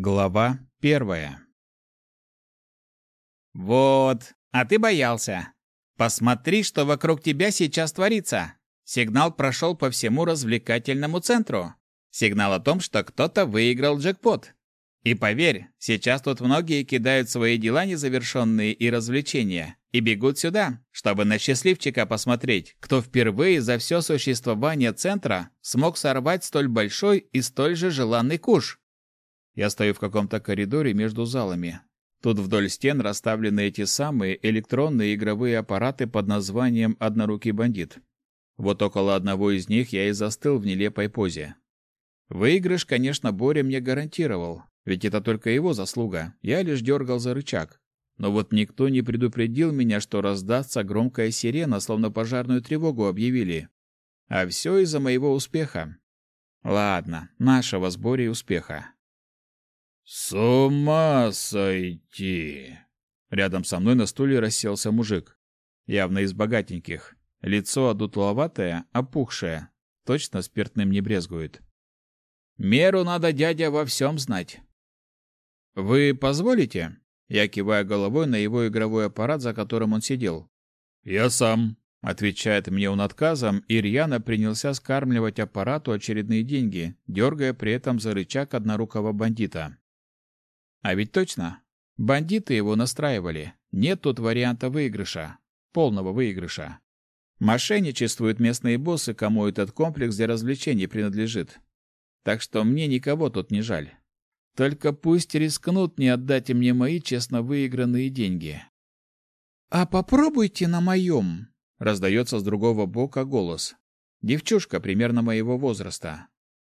Глава первая. Вот, а ты боялся. Посмотри, что вокруг тебя сейчас творится. Сигнал прошел по всему развлекательному центру. Сигнал о том, что кто-то выиграл джекпот. И поверь, сейчас тут многие кидают свои дела незавершенные и развлечения и бегут сюда, чтобы на счастливчика посмотреть, кто впервые за все существование центра смог сорвать столь большой и столь же желанный куш. Я стою в каком-то коридоре между залами. Тут вдоль стен расставлены эти самые электронные игровые аппараты под названием «Однорукий бандит». Вот около одного из них я и застыл в нелепой позе. Выигрыш, конечно, Боря мне гарантировал, ведь это только его заслуга. Я лишь дергал за рычаг. Но вот никто не предупредил меня, что раздастся громкая сирена, словно пожарную тревогу объявили. А все из-за моего успеха. Ладно, нашего с Борей успеха. «С ума сойти!» Рядом со мной на стуле расселся мужик. Явно из богатеньких. Лицо одутловатое, опухшее. Точно спиртным не брезгует. Меру надо, дядя, во всем знать. «Вы позволите?» Я киваю головой на его игровой аппарат, за которым он сидел. «Я сам», — отвечает мне он отказом, и рьяно принялся скармливать аппарату очередные деньги, дергая при этом за рычаг однорукого бандита. А ведь точно, бандиты его настраивали. Нет тут варианта выигрыша, полного выигрыша. Мошенничествуют местные боссы, кому этот комплекс для развлечений принадлежит. Так что мне никого тут не жаль. Только пусть рискнут не отдать мне мои честно выигранные деньги. «А попробуйте на моем!» — раздается с другого бока голос. Девчушка примерно моего возраста.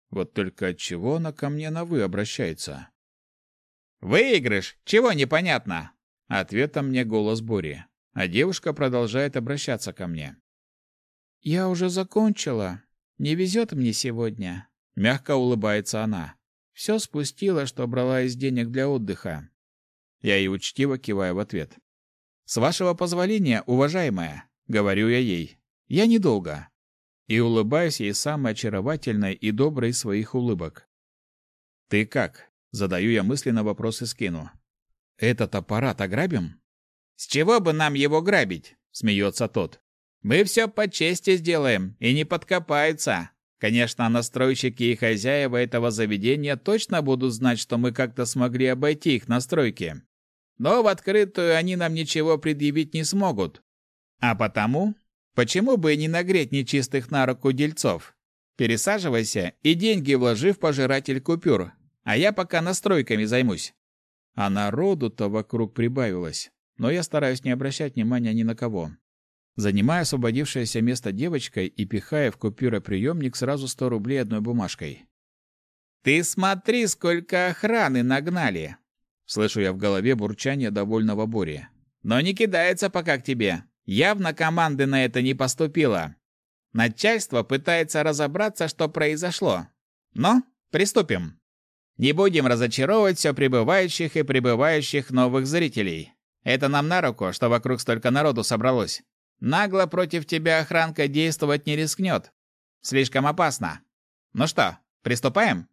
Вот только от чего она ко мне на «вы» обращается? «Выигрыш! Чего непонятно?» Ответом мне голос Бори, а девушка продолжает обращаться ко мне. «Я уже закончила. Не везет мне сегодня», — мягко улыбается она. Все спустила, что брала из денег для отдыха. Я ей учтиво киваю в ответ. «С вашего позволения, уважаемая», — говорю я ей, — «я недолго». И улыбаюсь ей самой очаровательной и доброй своих улыбок. «Ты как?» — задаю я мысленно вопрос и скину. «Этот аппарат ограбим?» «С чего бы нам его грабить?» — смеется тот. «Мы все по чести сделаем, и не подкопаются. Конечно, настройщики и хозяева этого заведения точно будут знать, что мы как-то смогли обойти их настройки. Но в открытую они нам ничего предъявить не смогут. А потому, почему бы не нагреть нечистых на руку дельцов? Пересаживайся и деньги вложи в пожиратель купюр, а я пока настройками займусь. А народу-то вокруг прибавилось, но я стараюсь не обращать внимания ни на кого занимая освободившееся место девочкой и пихая в купюроприемник сразу сто рублей одной бумажкой. «Ты смотри, сколько охраны нагнали!» Слышу я в голове бурчание довольного Бори. «Но не кидается пока к тебе. Явно команды на это не поступило. Начальство пытается разобраться, что произошло. Но приступим. Не будем разочаровывать все прибывающих и прибывающих новых зрителей. Это нам на руку, что вокруг столько народу собралось. Нагло против тебя охранка действовать не рискнет. Слишком опасно. Ну что, приступаем?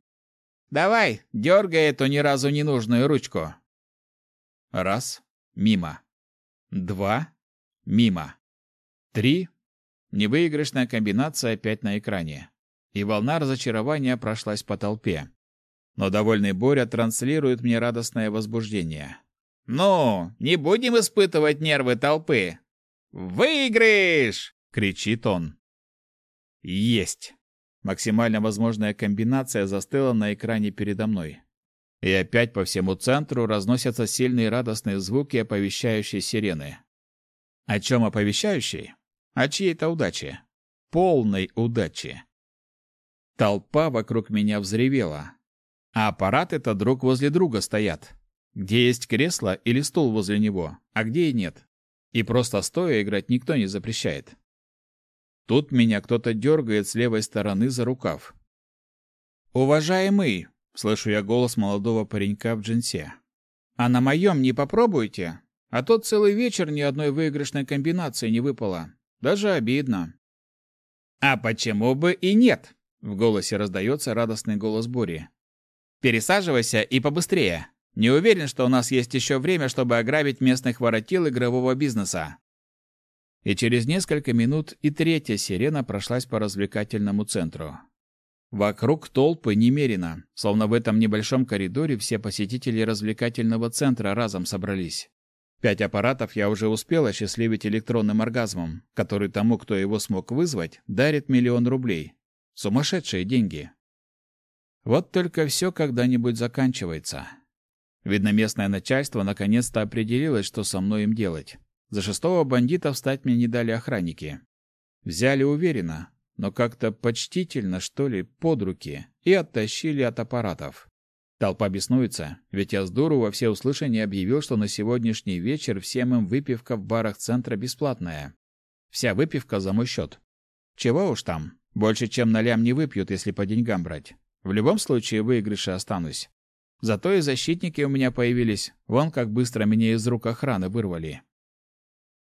Давай, дергай эту ни разу не нужную ручку. Раз. Мимо. Два. Мимо. Три. Невыигрышная комбинация опять на экране. И волна разочарования прошлась по толпе. Но довольный Боря транслирует мне радостное возбуждение. «Ну, не будем испытывать нервы толпы. «Выигрыш!» — кричит он. Есть. Максимально возможная комбинация застыла на экране передо мной. И опять по всему центру разносятся сильные радостные звуки оповещающей сирены. О чем оповещающей? О чьей-то удаче. Полной удачи. Толпа вокруг меня взревела. А аппараты-то друг возле друга стоят. Где есть кресло или стул возле него, а где и нет. И просто стоя играть никто не запрещает. Тут меня кто-то дергает с левой стороны за рукав. «Уважаемый!» — слышу я голос молодого паренька в джинсе. «А на моем не попробуйте? А то целый вечер ни одной выигрышной комбинации не выпало. Даже обидно». «А почему бы и нет?» — в голосе раздается радостный голос Бори. Пересаживайся и побыстрее. Не уверен, что у нас есть еще время, чтобы ограбить местных воротил игрового бизнеса. И через несколько минут и третья сирена прошлась по развлекательному центру. Вокруг толпы немерено, словно в этом небольшом коридоре все посетители развлекательного центра разом собрались. Пять аппаратов я уже успел осчастливить электронным оргазмом, который тому, кто его смог вызвать, дарит миллион рублей. Сумасшедшие деньги. Вот только все когда-нибудь заканчивается. Видно, местное начальство наконец-то определилось, что со мной им делать. За шестого бандита встать мне не дали охранники. Взяли уверенно, но как-то почтительно, что ли, под руки и оттащили от аппаратов. Толпа беснуется, ведь я с дуру во всеуслышание объявил, что на сегодняшний вечер всем им выпивка в барах центра бесплатная. Вся выпивка за мой счет. Чего уж там, больше чем на лям не выпьют, если по деньгам брать. В любом случае выигрыше останусь. Зато и защитники у меня появились, вон как быстро меня из рук охраны вырвали.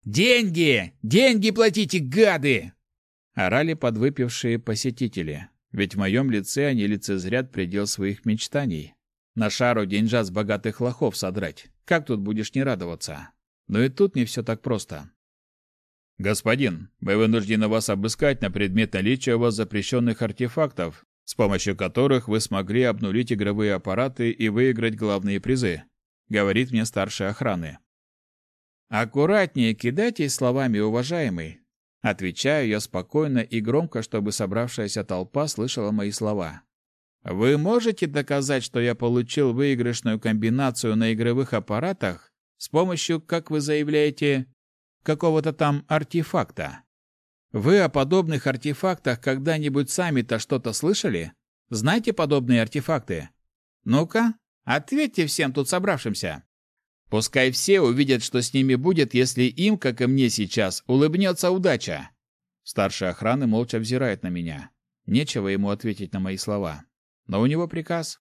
«Деньги! Деньги платите, гады!» Орали подвыпившие посетители, ведь в моем лице они лицезрят предел своих мечтаний. На шару деньжат с богатых лохов содрать. Как тут будешь не радоваться? Но и тут не все так просто. «Господин, мы вынуждены вас обыскать на предмет наличия у вас запрещенных артефактов, с помощью которых вы смогли обнулить игровые аппараты и выиграть главные призы», — говорит мне старший охраны. «Аккуратнее кидайтесь словами, уважаемый. Отвечаю я спокойно и громко, чтобы собравшаяся толпа слышала мои слова. Вы можете доказать, что я получил выигрышную комбинацию на игровых аппаратах с помощью, как вы заявляете, какого-то там артефакта? Вы о подобных артефактах когда-нибудь сами-то что-то слышали? Знаете подобные артефакты? Ну-ка, ответьте всем тут собравшимся. Пускай все увидят, что с ними будет, если им, как и мне сейчас, улыбнется удача. Старший охраны молча взирает на меня. Нечего ему ответить на мои слова. Но у него приказ.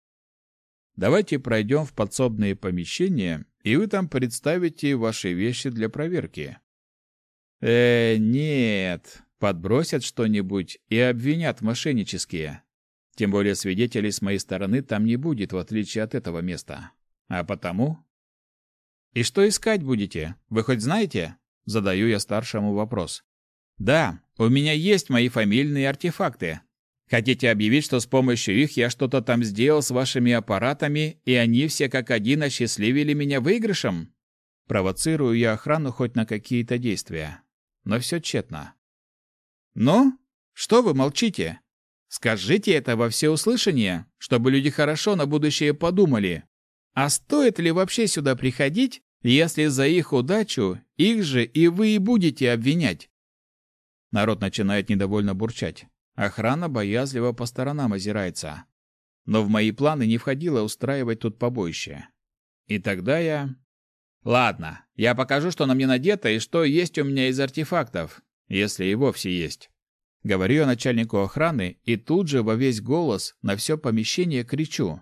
Давайте пройдем в подсобные помещения, и вы там представите ваши вещи для проверки. Э, нет, подбросят что-нибудь и обвинят мошеннические. Тем более свидетелей с моей стороны там не будет, в отличие от этого места. А потому «И что искать будете? Вы хоть знаете?» Задаю я старшему вопрос. «Да, у меня есть мои фамильные артефакты. Хотите объявить, что с помощью их я что-то там сделал с вашими аппаратами, и они все как один осчастливили меня выигрышем?» Провоцирую я охрану хоть на какие-то действия. Но все тщетно. «Ну? Что вы молчите? Скажите это во всеуслышание, чтобы люди хорошо на будущее подумали. А стоит ли вообще сюда приходить, если за их удачу их же и вы и будете обвинять. Народ начинает недовольно бурчать. Охрана боязливо по сторонам озирается. Но в мои планы не входило устраивать тут побоище. И тогда я... Ладно, я покажу, что на мне надето и что есть у меня из артефактов, если и вовсе есть. Говорю я начальнику охраны и тут же во весь голос на все помещение кричу.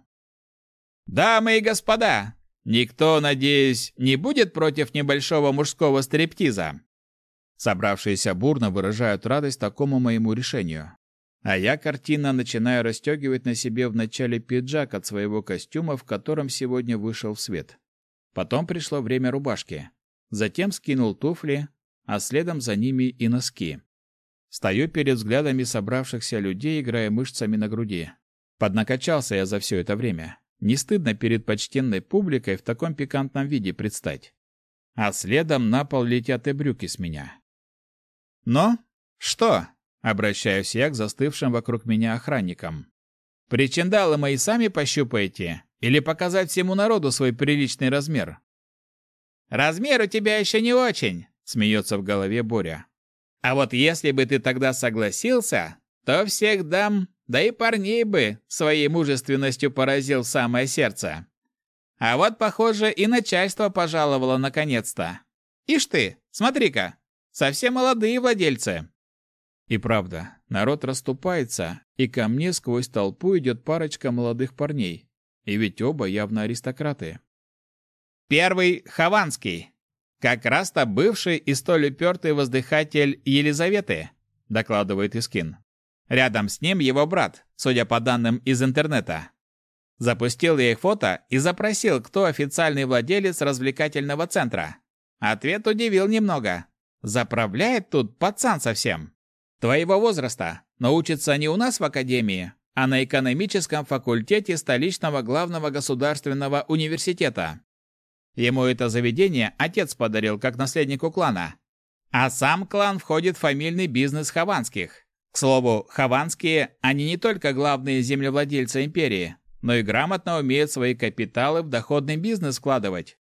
«Дамы и господа, Никто, надеюсь, не будет против небольшого мужского стриптиза. Собравшиеся бурно выражают радость такому моему решению. А я картинно начинаю расстегивать на себе вначале пиджак от своего костюма, в котором сегодня вышел в свет. Потом пришло время рубашки. Затем скинул туфли, а следом за ними и носки. Стою перед взглядами собравшихся людей, играя мышцами на груди. Поднакачался я за все это время. Не стыдно перед почтенной публикой в таком пикантном виде предстать. А следом на пол летят и брюки с меня. «Но? Что?» — обращаюсь я к застывшим вокруг меня охранникам. «Причиндалы мои сами пощупаете? Или показать всему народу свой приличный размер?» «Размер у тебя еще не очень», — смеется в голове Боря. «А вот если бы ты тогда согласился, то всех дам да и парней бы своей мужественностью поразил в самое сердце. А вот, похоже, и начальство пожаловало наконец-то. Ишь ты, смотри-ка, совсем молодые владельцы. И правда, народ расступается, и ко мне сквозь толпу идет парочка молодых парней. И ведь оба явно аристократы. Первый — Хованский. Как раз-то бывший и столь упертый воздыхатель Елизаветы, докладывает Искин. Рядом с ним его брат, судя по данным из интернета. Запустил я их фото и запросил, кто официальный владелец развлекательного центра. Ответ удивил немного. Заправляет тут пацан совсем. Твоего возраста. Но учится не у нас в академии, а на экономическом факультете столичного главного государственного университета. Ему это заведение отец подарил как наследнику клана. А сам клан входит в фамильный бизнес Хованских. К слову, Хованские, они не только главные землевладельцы империи, но и грамотно умеют свои капиталы в доходный бизнес вкладывать.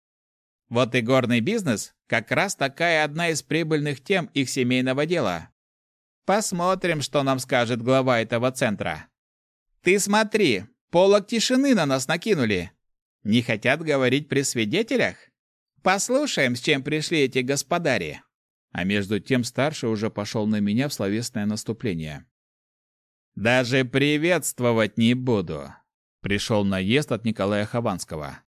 Вот и горный бизнес как раз такая одна из прибыльных тем их семейного дела. Посмотрим, что нам скажет глава этого центра. Ты смотри, полок тишины на нас накинули. Не хотят говорить при свидетелях? Послушаем, с чем пришли эти господари. А между тем старший уже пошел на меня в словесное наступление. Даже приветствовать не буду. Пришел наезд от Николая Хованского.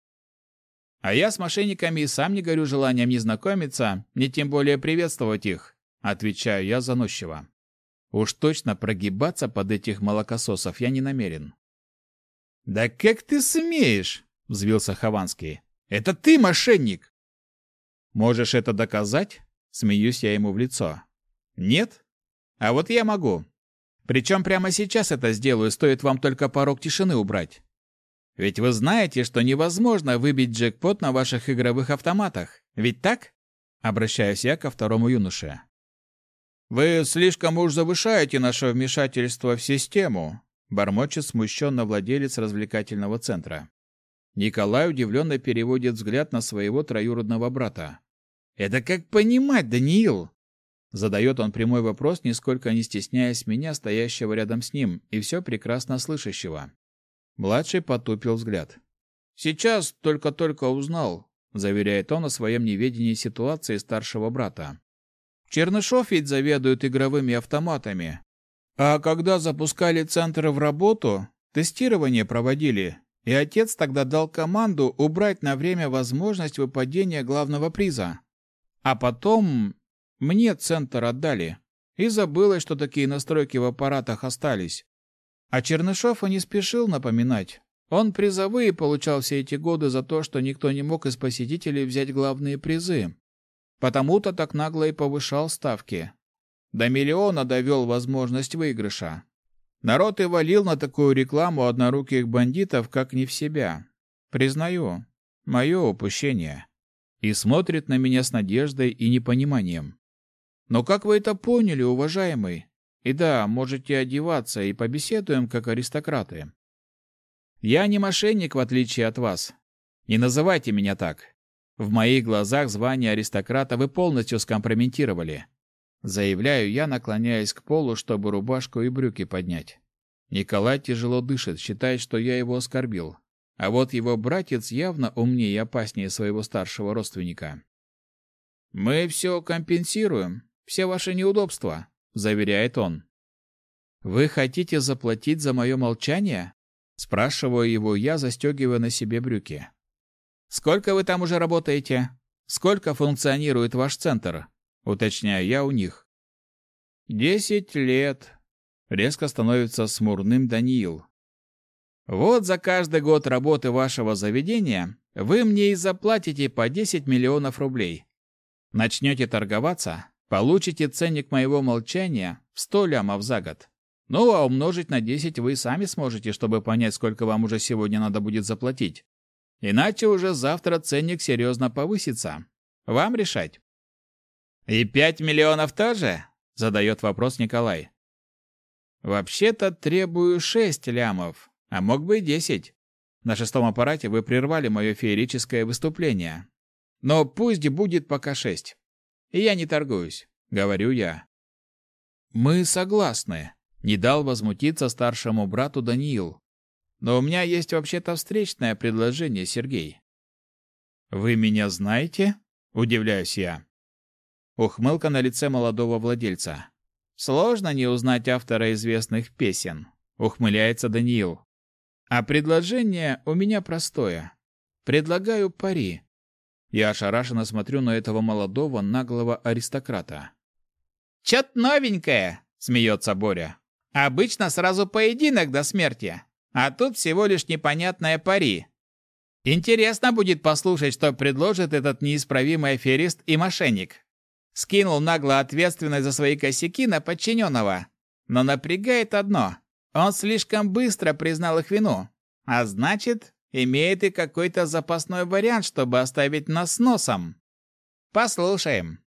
А я с мошенниками и сам не горю желанием не знакомиться, не тем более приветствовать их, отвечаю я заносчиво. Уж точно прогибаться под этих молокососов я не намерен. «Да как ты смеешь?» — взвился Хованский. «Это ты мошенник!» «Можешь это доказать?» — смеюсь я ему в лицо. «Нет? А вот я могу. Причем прямо сейчас это сделаю, стоит вам только порог тишины убрать. Ведь вы знаете, что невозможно выбить джекпот на ваших игровых автоматах. Ведь так?» Обращаюсь я ко второму юноше. «Вы слишком уж завышаете наше вмешательство в систему», бормочет смущенно владелец развлекательного центра. Николай удивленно переводит взгляд на своего троюродного брата. «Это как понимать, Даниил?» Задает он прямой вопрос, нисколько не стесняясь меня, стоящего рядом с ним, и все прекрасно слышащего. Младший потупил взгляд. «Сейчас только-только узнал», — заверяет он о своем неведении ситуации старшего брата. Чернышов ведь заведует игровыми автоматами. А когда запускали центр в работу, тестирование проводили, и отец тогда дал команду убрать на время возможность выпадения главного приза. А потом мне центр отдали, и забылось, что такие настройки в аппаратах остались. А Чернышов и не спешил напоминать. Он призовые получал все эти годы за то, что никто не мог из посетителей взять главные призы. Потому-то так нагло и повышал ставки. До миллиона довел возможность выигрыша. Народ и валил на такую рекламу одноруких бандитов, как не в себя. Признаю, мое упущение. И смотрит на меня с надеждой и непониманием. Но как вы это поняли, уважаемый? И да, можете одеваться и побеседуем, как аристократы. Я не мошенник, в отличие от вас. Не называйте меня так. В моих глазах звание аристократа вы полностью скомпрометировали. Заявляю я, наклоняясь к полу, чтобы рубашку и брюки поднять. Николай тяжело дышит, считает, что я его оскорбил. А вот его братец явно умнее и опаснее своего старшего родственника. «Мы все компенсируем, все ваши неудобства», — заверяет он. «Вы хотите заплатить за мое молчание?» — спрашиваю его я, застегивая на себе брюки. Сколько вы там уже работаете? Сколько функционирует ваш центр? Уточняю я у них. Десять лет. Резко становится смурным Даниил. Вот за каждый год работы вашего заведения вы мне и заплатите по 10 миллионов рублей. Начнете торговаться, получите ценник моего молчания в 100 лямов за год. Ну, а умножить на 10 вы сами сможете, чтобы понять, сколько вам уже сегодня надо будет заплатить. Иначе уже завтра ценник серьезно повысится. Вам решать. И пять миллионов тоже? Задает вопрос Николай. Вообще-то требую шесть лямов, а мог бы и десять. На шестом аппарате вы прервали мое феерическое выступление. Но пусть будет пока шесть. И я не торгуюсь, говорю я. Мы согласны. Не дал возмутиться старшему брату Даниил. Но у меня есть вообще-то встречное предложение, Сергей. Вы меня знаете? Удивляюсь я. Ухмылка на лице молодого владельца. Сложно не узнать автора известных песен, ухмыляется Даниил. А предложение у меня простое. Предлагаю пари. Я ошарашенно смотрю на этого молодого наглого аристократа. «Чё-то новенькое!» — смеется Боря. «Обычно сразу поединок до смерти. А тут всего лишь непонятная пари. Интересно будет послушать, что предложит этот неисправимый аферист и мошенник. Скинул нагло ответственность за свои косяки на подчиненного. Но напрягает одно. Он слишком быстро признал их вину. А значит, имеет и какой-то запасной вариант, чтобы оставить нас с носом. Послушаем.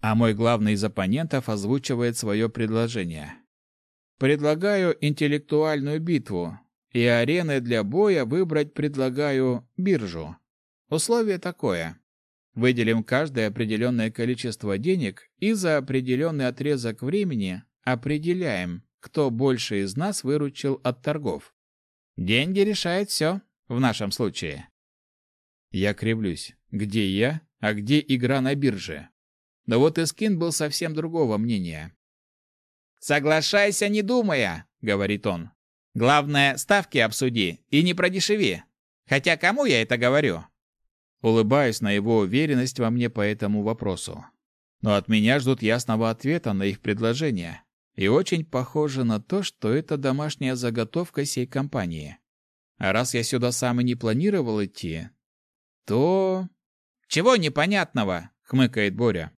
А мой главный из оппонентов озвучивает свое предложение. Предлагаю интеллектуальную битву, и арены для боя выбрать предлагаю биржу. Условие такое. Выделим каждое определенное количество денег и за определенный отрезок времени определяем, кто больше из нас выручил от торгов. Деньги решают все в нашем случае. Я кривлюсь. Где я, а где игра на бирже? Но вот Искин был совсем другого мнения. «Соглашайся, не думая», — говорит он. «Главное, ставки обсуди и не продешеви. Хотя кому я это говорю?» Улыбаюсь на его уверенность во мне по этому вопросу. Но от меня ждут ясного ответа на их предложение. И очень похоже на то, что это домашняя заготовка сей компании. А раз я сюда сам и не планировал идти, то... «Чего непонятного?» — хмыкает Боря.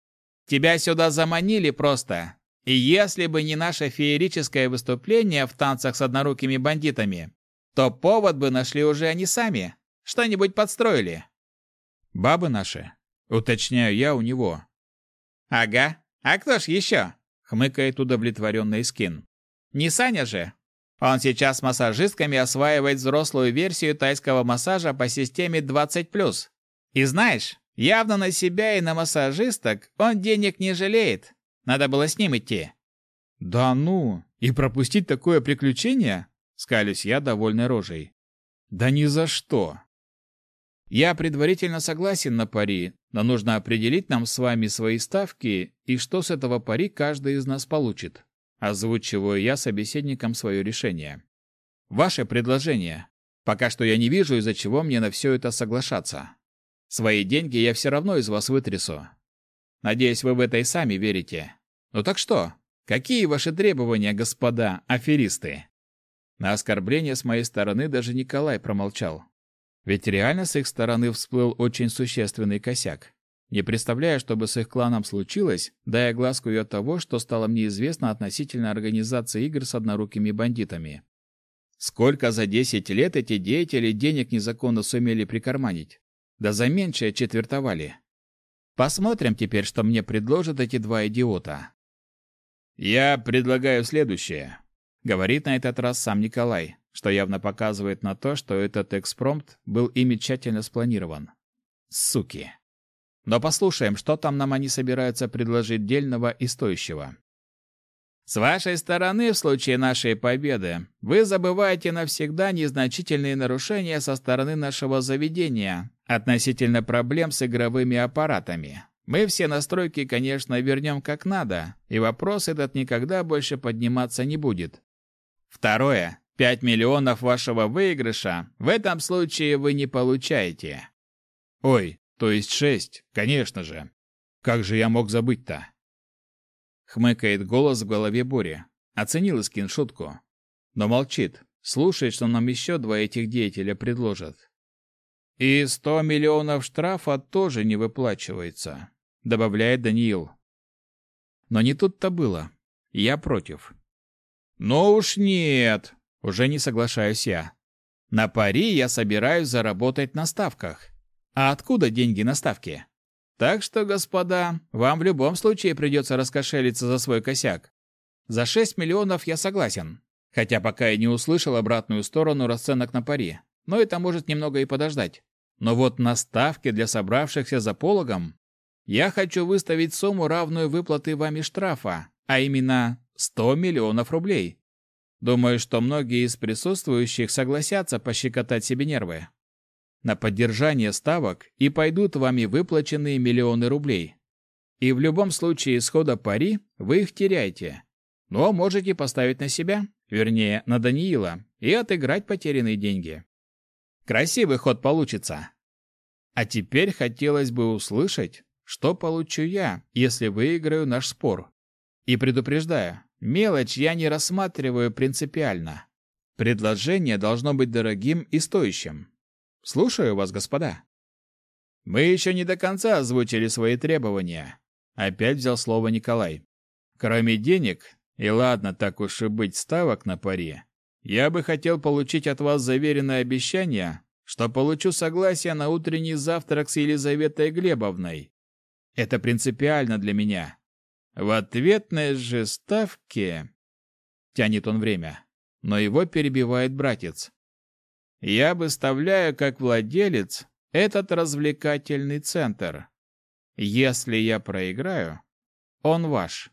«Тебя сюда заманили просто. И если бы не наше феерическое выступление в танцах с однорукими бандитами, то повод бы нашли уже они сами. Что-нибудь подстроили». «Бабы наши?» — уточняю я у него. «Ага. А кто ж еще?» — хмыкает удовлетворенный скин. «Не Саня же. Он сейчас с массажистками осваивает взрослую версию тайского массажа по системе 20+. И знаешь, явно на себя и на массажисток он денег не жалеет. Надо было с ним идти. Да ну, и пропустить такое приключение? Скалюсь я довольной рожей. Да ни за что. Я предварительно согласен на пари, но нужно определить нам с вами свои ставки и что с этого пари каждый из нас получит. Озвучиваю я собеседникам свое решение. Ваше предложение. Пока что я не вижу, из-за чего мне на все это соглашаться. Свои деньги я все равно из вас вытрясу. Надеюсь, вы в это и сами верите. Ну так что? Какие ваши требования, господа аферисты? На оскорбление с моей стороны даже Николай промолчал. Ведь реально с их стороны всплыл очень существенный косяк. Не представляю, что бы с их кланом случилось, дая глазку и от того, что стало мне известно относительно организации игр с однорукими бандитами. Сколько за 10 лет эти деятели денег незаконно сумели прикарманить? Да за меньшее четвертовали. Посмотрим теперь, что мне предложат эти два идиота. Я предлагаю следующее, говорит на этот раз сам Николай, что явно показывает на то, что этот экспромт был ими тщательно спланирован. Суки. Но послушаем, что там нам они собираются предложить дельного и стоящего. С вашей стороны, в случае нашей победы, вы забываете навсегда незначительные нарушения со стороны нашего заведения относительно проблем с игровыми аппаратами. Мы все настройки, конечно, вернем как надо, и вопрос этот никогда больше подниматься не будет. Второе. 5 миллионов вашего выигрыша в этом случае вы не получаете. Ой, то есть шесть, конечно же. Как же я мог забыть-то? Хмыкает голос в голове Бори. Оценил Искин шутку. Но молчит, слушает, что нам еще два этих деятеля предложат. И сто миллионов штрафа тоже не выплачивается, добавляет Даниил. Но не тут-то было. Я против. Но уж нет, уже не соглашаюсь я. На пари я собираюсь заработать на ставках. А откуда деньги на ставки? Так что, господа, вам в любом случае придется раскошелиться за свой косяк. За 6 миллионов я согласен. Хотя пока я не услышал обратную сторону расценок на пари. Но это может немного и подождать. Но вот на ставки для собравшихся за пологом я хочу выставить сумму, равную выплаты вами штрафа, а именно 100 миллионов рублей. Думаю, что многие из присутствующих согласятся пощекотать себе нервы на поддержание ставок и пойдут вами выплаченные миллионы рублей. И в любом случае исхода пари вы их теряете. Но можете поставить на себя, вернее, на Даниила, и отыграть потерянные деньги. Красивый ход получится. А теперь хотелось бы услышать, что получу я, если выиграю наш спор. И предупреждаю, мелочь я не рассматриваю принципиально. Предложение должно быть дорогим и стоящим. Слушаю вас, господа. Мы еще не до конца озвучили свои требования. Опять взял слово Николай. Кроме денег, и ладно, так уж и быть, ставок на паре, я бы хотел получить от вас заверенное обещание, что получу согласие на утренний завтрак с Елизаветой Глебовной. Это принципиально для меня. В ответной же ставке... Тянет он время, но его перебивает братец. Я выставляю как владелец этот развлекательный центр. Если я проиграю, он ваш.